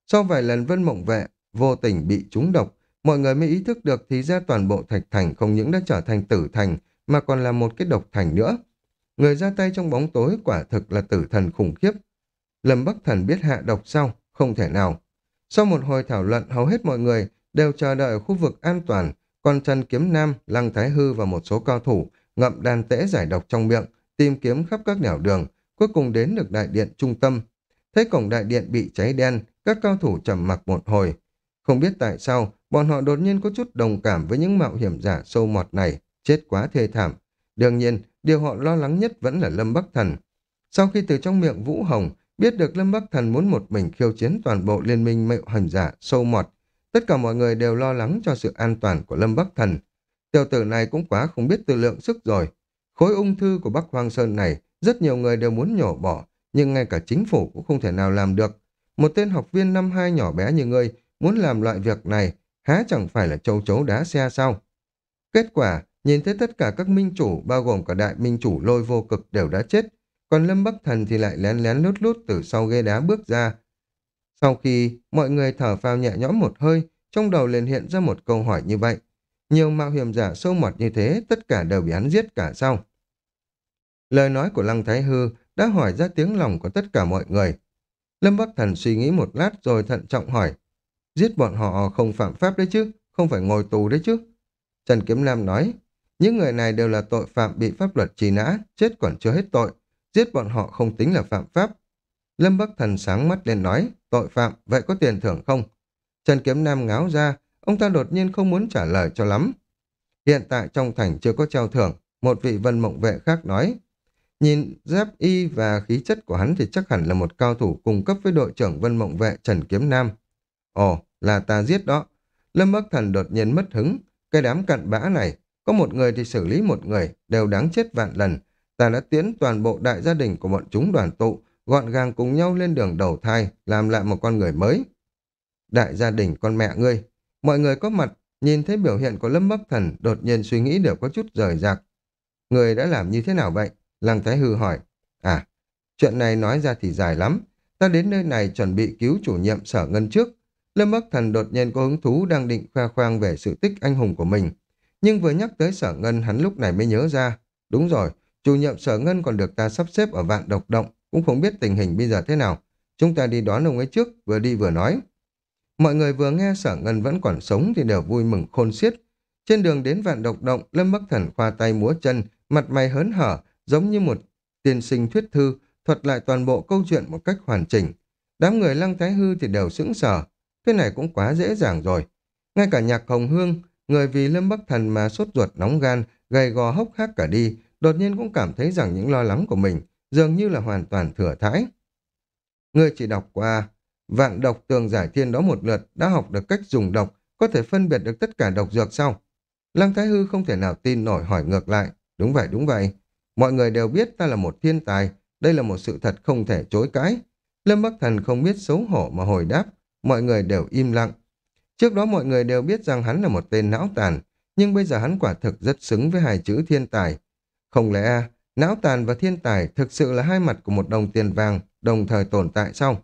Sau vài lần Vân Mộng Vệ vô tình bị trúng độc, mọi người mới ý thức được thì ra toàn bộ thạch thành không những đã trở thành tử thành mà còn là một cái độc thành nữa. Người ra tay trong bóng tối quả thực là tử thần khủng khiếp. Lâm Bắc Thần biết hạ độc sau, không thể nào. Sau một hồi thảo luận, hầu hết mọi người đều chờ đợi ở khu vực an toàn, còn Trần Kiếm Nam, Lăng Thái Hư và một số cao thủ ngậm đàn tễ giải độc trong miệng, tìm kiếm khắp các nẻo đường, cuối cùng đến được đại điện trung tâm. Thấy cổng đại điện bị cháy đen, các cao thủ trầm mặc một hồi. Không biết tại sao, bọn họ đột nhiên có chút đồng cảm với những mạo hiểm giả sâu mọt này, chết quá thê thảm. Đương nhiên, điều họ lo lắng nhất vẫn là Lâm Bắc Thần. Sau khi từ trong miệng Vũ Hồng biết được Lâm Bắc Thần muốn một mình khiêu chiến toàn bộ liên minh mạo hiểm giả sâu mọt, tất cả mọi người đều lo lắng cho sự an toàn của Lâm Bắc Thần. Tiểu tử này cũng quá không biết tự lượng sức rồi. Khối ung thư của Bắc Hoang Sơn này, rất nhiều người đều muốn nhổ bỏ, nhưng ngay cả chính phủ cũng không thể nào làm được. Một tên học viên năm hai nhỏ bé như ngươi muốn làm loại việc này, há chẳng phải là châu chấu đá xe sao? Kết quả, nhìn thấy tất cả các minh chủ, bao gồm cả đại minh chủ lôi vô cực đều đã chết, còn Lâm Bắc Thần thì lại lén lén lút lút từ sau ghế đá bước ra. Sau khi mọi người thở phào nhẹ nhõm một hơi, trong đầu liền hiện ra một câu hỏi như vậy. Nhiều mạo hiểm giả sâu mọt như thế, tất cả đều bị hắn giết cả sao? Lời nói của Lăng Thái Hư đã hỏi ra tiếng lòng của tất cả mọi người. Lâm Bắc Thần suy nghĩ một lát rồi thận trọng hỏi. Giết bọn họ không phạm pháp đấy chứ, không phải ngồi tù đấy chứ. Trần Kiếm Nam nói, những người này đều là tội phạm bị pháp luật trì nã, chết còn chưa hết tội. Giết bọn họ không tính là phạm pháp. Lâm Bắc Thần sáng mắt lên nói, tội phạm, vậy có tiền thưởng không? Trần Kiếm Nam ngáo ra, ông ta đột nhiên không muốn trả lời cho lắm. Hiện tại trong thành chưa có treo thưởng, một vị vân mộng vệ khác nói. Nhìn giáp y và khí chất của hắn thì chắc hẳn là một cao thủ cung cấp với đội trưởng vân mộng vệ Trần Kiếm Nam. Ồ, là ta giết đó. Lâm Bắc Thần đột nhiên mất hứng. Cái đám cặn bã này, có một người thì xử lý một người, đều đáng chết vạn lần. Ta đã tiến toàn bộ đại gia đình của bọn chúng đoàn tụ, gọn gàng cùng nhau lên đường đầu thai, làm lại một con người mới. Đại gia đình con mẹ ngươi, mọi người có mặt, nhìn thấy biểu hiện của Lâm Bắc Thần, đột nhiên suy nghĩ đều có chút rời rạc. Người đã làm như thế nào vậy? Lăng Thái Hư hỏi. À, chuyện này nói ra thì dài lắm. Ta đến nơi này chuẩn bị cứu chủ nhiệm sở ngân trước. Lâm Bắc Thần đột nhiên có hứng thú đang định khoe khoang về sự tích anh hùng của mình. Nhưng vừa nhắc tới sở ngân hắn lúc này mới nhớ ra. Đúng rồi, chủ nhiệm sở ngân còn được ta sắp xếp ở vạn độc động, cũng không biết tình hình bây giờ thế nào. Chúng ta đi đón ông ấy trước, vừa đi vừa nói. Mọi người vừa nghe sở ngân vẫn còn sống thì đều vui mừng khôn xiết. Trên đường đến vạn độc động, Lâm Bắc Thần khoa tay múa chân, mặt mày hớn hở, giống như một tiên sinh thuyết thư, thuật lại toàn bộ câu chuyện một cách hoàn chỉnh. Đám người lăng thái hư thì đều sững sờ, cái này cũng quá dễ dàng rồi. Ngay cả nhạc hồng hương, người vì Lâm Bắc Thần mà sốt ruột nóng gan, gầy gò hốc hác cả đi, đột nhiên cũng cảm thấy rằng những lo lắng của mình dường như là hoàn toàn thừa thãi. Người chỉ đọc qua vạn độc tường giải thiên đó một lượt đã học được cách dùng độc, có thể phân biệt được tất cả độc dược sau. Lăng Thái Hư không thể nào tin nổi hỏi ngược lại. Đúng vậy, đúng vậy. Mọi người đều biết ta là một thiên tài, đây là một sự thật không thể chối cãi. Lâm Bắc Thần không biết xấu hổ mà hồi đáp, mọi người đều im lặng. Trước đó mọi người đều biết rằng hắn là một tên não tàn, nhưng bây giờ hắn quả thực rất xứng với hai chữ thiên tài. Không lẽ não tàn và thiên tài thực sự là hai mặt của một đồng tiền vàng đồng thời tồn tại sao?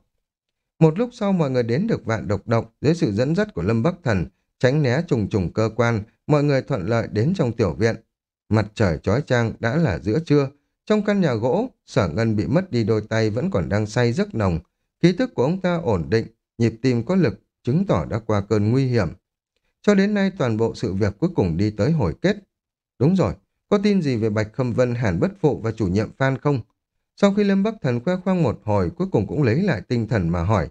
Một lúc sau mọi người đến được vạn độc động dưới sự dẫn dắt của Lâm Bắc Thần, tránh né trùng trùng cơ quan, mọi người thuận lợi đến trong tiểu viện. Mặt trời chói chang đã là giữa trưa. Trong căn nhà gỗ, sở ngân bị mất đi đôi tay vẫn còn đang say giấc nồng. Khí thức của ông ta ổn định, nhịp tim có lực, chứng tỏ đã qua cơn nguy hiểm. Cho đến nay toàn bộ sự việc cuối cùng đi tới hồi kết. Đúng rồi, có tin gì về Bạch Khâm Vân, Hàn Bất Phụ và chủ nhiệm Phan không? Sau khi Lâm Bắc Thần khoe khoang một hồi, cuối cùng cũng lấy lại tinh thần mà hỏi.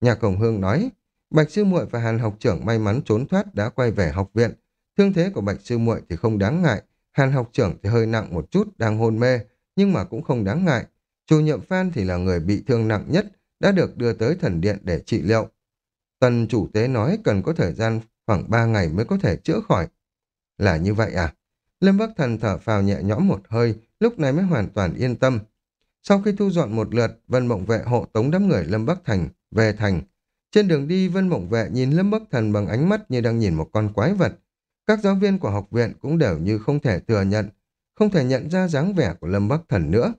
Nhà Cổng Hương nói, Bạch Sư muội và Hàn học trưởng may mắn trốn thoát đã quay về học viện. Thương thế của Bạch Sư muội thì không đáng ngại, Hàn học trưởng thì hơi nặng một chút, đang hôn mê, nhưng mà cũng không đáng ngại. Chu Nhậm Phan thì là người bị thương nặng nhất, đã được đưa tới thần điện để trị liệu. Tần chủ tế nói cần có thời gian khoảng 3 ngày mới có thể chữa khỏi. Là như vậy à? Lâm Bắc Thần thở phào nhẹ nhõm một hơi, lúc này mới hoàn toàn yên tâm. Sau khi thu dọn một lượt, Vân Mộng Vệ hộ tống đám người Lâm Bắc Thành về thành. Trên đường đi, Vân Mộng Vệ nhìn Lâm Bắc Thần bằng ánh mắt như đang nhìn một con quái vật. Các giáo viên của học viện cũng đều như không thể thừa nhận, không thể nhận ra dáng vẻ của Lâm Bắc Thần nữa.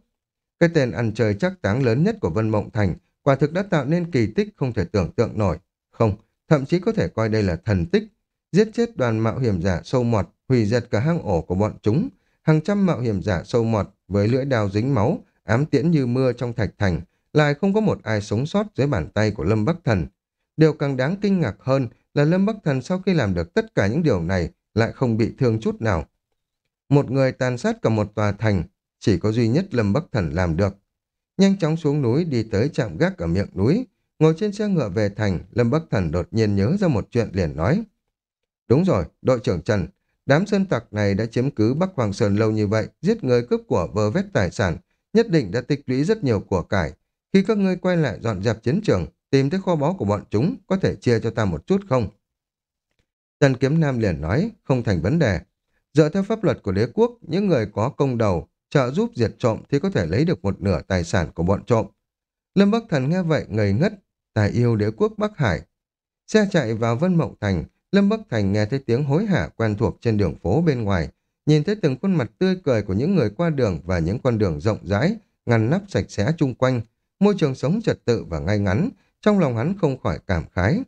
Cái tên ăn chơi chắc táng lớn nhất của Vân Mộng Thành quả thực đã tạo nên kỳ tích không thể tưởng tượng nổi. Không, thậm chí có thể coi đây là thần tích. Giết chết đoàn mạo hiểm giả sâu mọt, hủy diệt cả hang ổ của bọn chúng. Hàng trăm mạo hiểm giả sâu mọt với lưỡi đào dính máu, ám tiễn như mưa trong thạch thành, lại không có một ai sống sót dưới bàn tay của Lâm Bắc Thần. Điều càng đáng kinh ngạc hơn là Lâm Bắc Thần sau khi làm được tất cả những điều này lại không bị thương chút nào. Một người tàn sát cả một tòa thành, chỉ có duy nhất Lâm Bắc Thần làm được. Nhanh chóng xuống núi đi tới trạm gác ở miệng núi, ngồi trên xe ngựa về thành, Lâm Bắc Thần đột nhiên nhớ ra một chuyện liền nói. Đúng rồi, đội trưởng Trần, đám sơn tặc này đã chiếm cứ Bắc Hoàng Sơn lâu như vậy, giết người cướp của vơ vét tài sản, nhất định đã tích lũy rất nhiều của cải. Khi các ngươi quay lại dọn dẹp chiến trường, tìm thấy kho báu của bọn chúng, có thể chia cho ta một chút không? Trần Kiếm Nam liền nói, không thành vấn đề. Dựa theo pháp luật của đế quốc, những người có công đầu, trợ giúp diệt trộm thì có thể lấy được một nửa tài sản của bọn trộm. Lâm Bắc Thần nghe vậy ngây ngất, tài yêu đế quốc Bắc Hải. Xe chạy vào Vân Mộng Thành, Lâm Bắc Thành nghe thấy tiếng hối hả quen thuộc trên đường phố bên ngoài, nhìn thấy từng khuôn mặt tươi cười của những người qua đường và những con đường rộng rãi, ngăn nắp sạch sẽ chung quanh, môi trường sống trật tự và ngay ngắn, trong lòng hắn không khỏi cảm khái.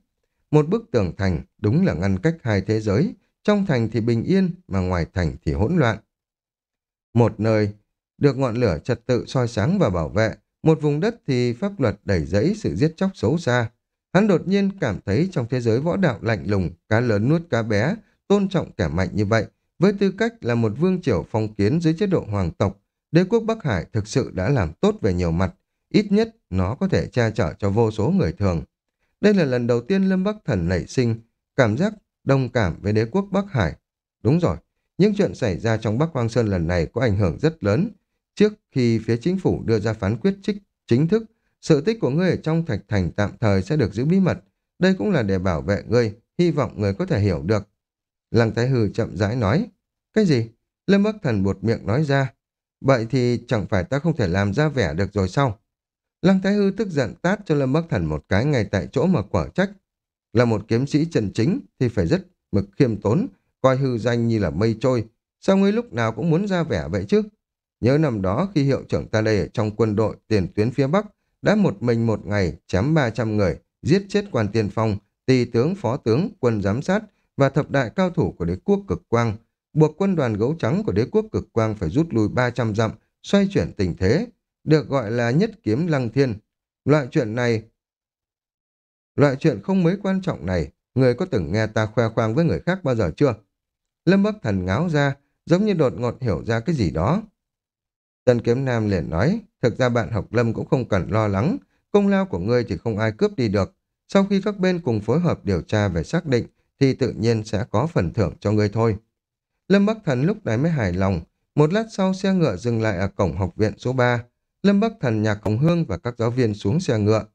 Một bức tường thành đúng là ngăn cách hai thế giới, trong thành thì bình yên mà ngoài thành thì hỗn loạn. Một nơi được ngọn lửa trật tự soi sáng và bảo vệ, một vùng đất thì pháp luật đẩy dẫy sự giết chóc xấu xa. Hắn đột nhiên cảm thấy trong thế giới võ đạo lạnh lùng, cá lớn nuốt cá bé, tôn trọng kẻ mạnh như vậy, với tư cách là một vương triều phong kiến dưới chế độ hoàng tộc, đế quốc Bắc Hải thực sự đã làm tốt về nhiều mặt, ít nhất nó có thể che chở cho vô số người thường. Đây là lần đầu tiên Lâm Bắc Thần nảy sinh cảm giác đồng cảm với đế quốc Bắc Hải. Đúng rồi, những chuyện xảy ra trong Bắc Hoang Sơn lần này có ảnh hưởng rất lớn. Trước khi phía chính phủ đưa ra phán quyết trích chính thức, sự tích của ngươi ở trong thạch thành tạm thời sẽ được giữ bí mật. Đây cũng là để bảo vệ ngươi, hy vọng ngươi có thể hiểu được. Lăng Thái Hư chậm rãi nói. Cái gì? Lâm Bắc Thần buột miệng nói ra. Vậy thì chẳng phải ta không thể làm ra vẻ được rồi sao? Lăng Thái Hư tức giận tát cho Lâm Bắc Thần một cái ngay tại chỗ mà quả trách. Là một kiếm sĩ chân chính thì phải rất mực khiêm tốn, coi hư danh như là mây trôi. Sao ngươi lúc nào cũng muốn ra vẻ vậy chứ? Nhớ năm đó khi hiệu trưởng ta đây ở trong quân đội tiền tuyến phía Bắc đã một mình một ngày chém 300 người, giết chết quan tiên phong, tỳ tướng phó tướng, quân giám sát và thập đại cao thủ của đế quốc cực quang, buộc quân đoàn gấu trắng của đế quốc cực quang phải rút lui 300 dặm, xoay chuyển tình thế, được gọi là nhất kiếm lăng thiên. Loại chuyện này, loại chuyện không mấy quan trọng này, người có từng nghe ta khoe khoang với người khác bao giờ chưa? Lâm Bắc Thần ngáo ra, giống như đột ngột hiểu ra cái gì đó. Tần Kiếm Nam liền nói, thực ra bạn học Lâm cũng không cần lo lắng, công lao của ngươi thì không ai cướp đi được. Sau khi các bên cùng phối hợp điều tra về xác định, thì tự nhiên sẽ có phần thưởng cho ngươi thôi. Lâm Bắc Thần lúc này mới hài lòng, một lát sau xe ngựa dừng lại ở cổng học viện số 3. Lâm Bắc Thần nhạc Hồng Hương và các giáo viên xuống xe ngựa.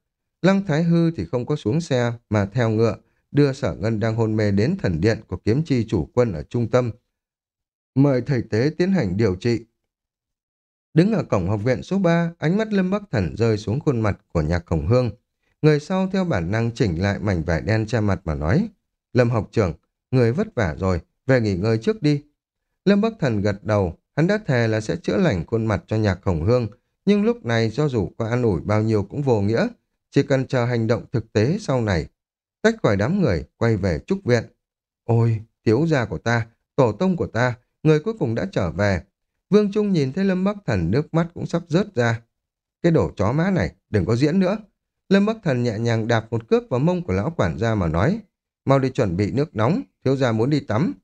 Lăng Thái Hư thì không có xuống xe mà theo ngựa, đưa sở ngân đang hôn mê đến thần điện của kiếm chi chủ quân ở trung tâm. Mời thầy tế tiến hành điều trị. Đứng ở cổng học viện số 3, ánh mắt Lâm Bắc Thần rơi xuống khuôn mặt của nhạc Hồng Hương. Người sau theo bản năng chỉnh lại mảnh vải đen che mặt mà nói. Lâm học trưởng, người vất vả rồi, về nghỉ ngơi trước đi. Lâm Bắc Thần gật đầu, hắn đã thề là sẽ chữa lành khuôn mặt cho nhạc Hồng Hương, nhưng lúc này do dù có an ủi bao nhiêu cũng vô nghĩa, chỉ cần chờ hành động thực tế sau này. Tách khỏi đám người, quay về trúc viện. Ôi, thiếu gia của ta, tổ tông của ta, người cuối cùng đã trở về. Vương Trung nhìn thấy Lâm Bắc Thần nước mắt cũng sắp rớt ra. Cái đổ chó má này, đừng có diễn nữa. Lâm Bắc Thần nhẹ nhàng đạp một cước vào mông của lão quản gia mà nói. Mau đi chuẩn bị nước nóng, thiếu gia muốn đi tắm.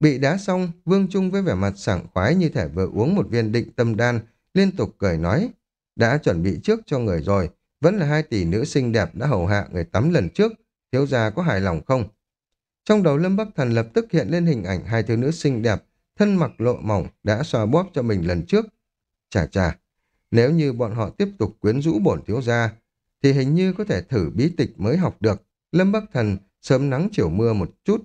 Bị đá xong, Vương Trung với vẻ mặt sảng khoái như thể vừa uống một viên định tâm đan, liên tục cười nói. Đã chuẩn bị trước cho người rồi, vẫn là hai tỷ nữ xinh đẹp đã hầu hạ người tắm lần trước, thiếu gia có hài lòng không? Trong đầu Lâm Bắc Thần lập tức hiện lên hình ảnh hai thiếu nữ xinh đẹp, thân mặc lộ mỏng đã xoa bóp cho mình lần trước. Chà chà, nếu như bọn họ tiếp tục quyến rũ bổn thiếu gia, thì hình như có thể thử bí tịch mới học được. Lâm Bắc Thần sớm nắng chiều mưa một chút.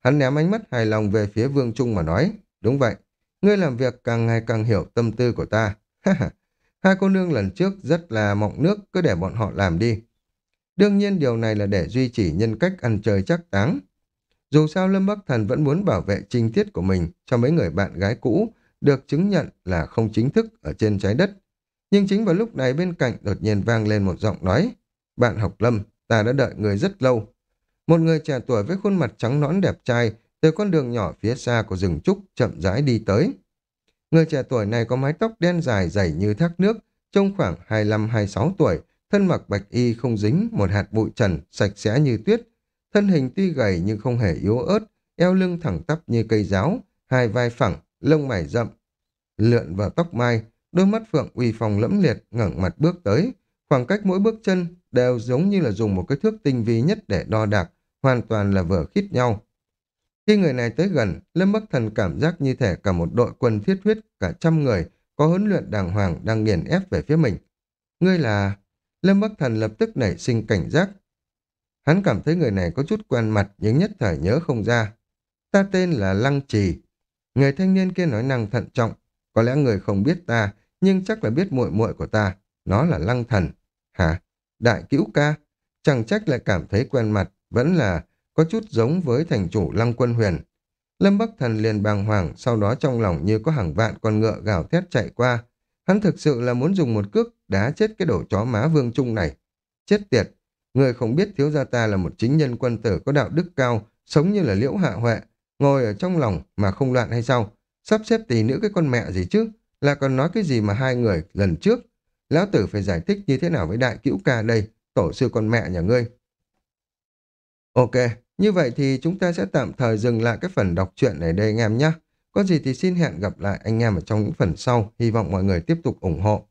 Hắn ném ánh mắt hài lòng về phía Vương Trung mà nói, đúng vậy, ngươi làm việc càng ngày càng hiểu tâm tư của ta. Hai cô nương lần trước rất là mọng nước, cứ để bọn họ làm đi. Đương nhiên điều này là để duy trì nhân cách ăn chơi chắc táng. Dù sao Lâm Bắc Thần vẫn muốn bảo vệ trinh tiết của mình cho mấy người bạn gái cũ, được chứng nhận là không chính thức ở trên trái đất. Nhưng chính vào lúc này bên cạnh đột nhiên vang lên một giọng nói. Bạn học lâm, ta đã đợi người rất lâu. Một người trẻ tuổi với khuôn mặt trắng nõn đẹp trai từ con đường nhỏ phía xa của rừng trúc chậm rãi đi tới. Người trẻ tuổi này có mái tóc đen dài dày như thác nước, trông khoảng 25-26 tuổi, thân mặc bạch y không dính, một hạt bụi trần, sạch sẽ như tuyết. Thân hình tuy gầy nhưng không hề yếu ớt, eo lưng thẳng tắp như cây giáo, hai vai phẳng, lông mày rậm, lượn vào tóc mai, đôi mắt phượng uy phong lẫm liệt ngẩng mặt bước tới, khoảng cách mỗi bước chân đều giống như là dùng một cái thước tinh vi nhất để đo đạc, hoàn toàn là vừa khít nhau. Khi người này tới gần, Lâm Bắc Thần cảm giác như thể cả một đội quân thiết huyết, cả trăm người, có huấn luyện đàng hoàng đang nghiền ép về phía mình. Ngươi là... Lâm Bắc Thần lập tức nảy sinh cảnh giác. Hắn cảm thấy người này có chút quen mặt nhưng nhất thời nhớ không ra. Ta tên là Lăng Trì. Người thanh niên kia nói năng thận trọng. Có lẽ người không biết ta, nhưng chắc là biết muội muội của ta. Nó là Lăng Thần. Hả? Đại cữu ca? Chẳng trách lại cảm thấy quen mặt, vẫn là có chút giống với thành chủ Lăng Quân Huyền. Lâm Bắc Thần liền bàng hoàng, sau đó trong lòng như có hàng vạn con ngựa gào thét chạy qua. Hắn thực sự là muốn dùng một cước đá chết cái đổ chó má vương trung này. Chết tiệt, người không biết thiếu gia ta là một chính nhân quân tử có đạo đức cao, sống như là liễu hạ huệ, ngồi ở trong lòng mà không loạn hay sao? Sắp xếp tỷ nữ cái con mẹ gì chứ? Là còn nói cái gì mà hai người lần trước? Lão tử phải giải thích như thế nào với đại cữu ca đây, tổ sư con mẹ nhà ngươi. Ok, như vậy thì chúng ta sẽ tạm thời dừng lại cái phần đọc truyện này đây anh em nhé. Có gì thì xin hẹn gặp lại anh em ở trong những phần sau. Hy vọng mọi người tiếp tục ủng hộ.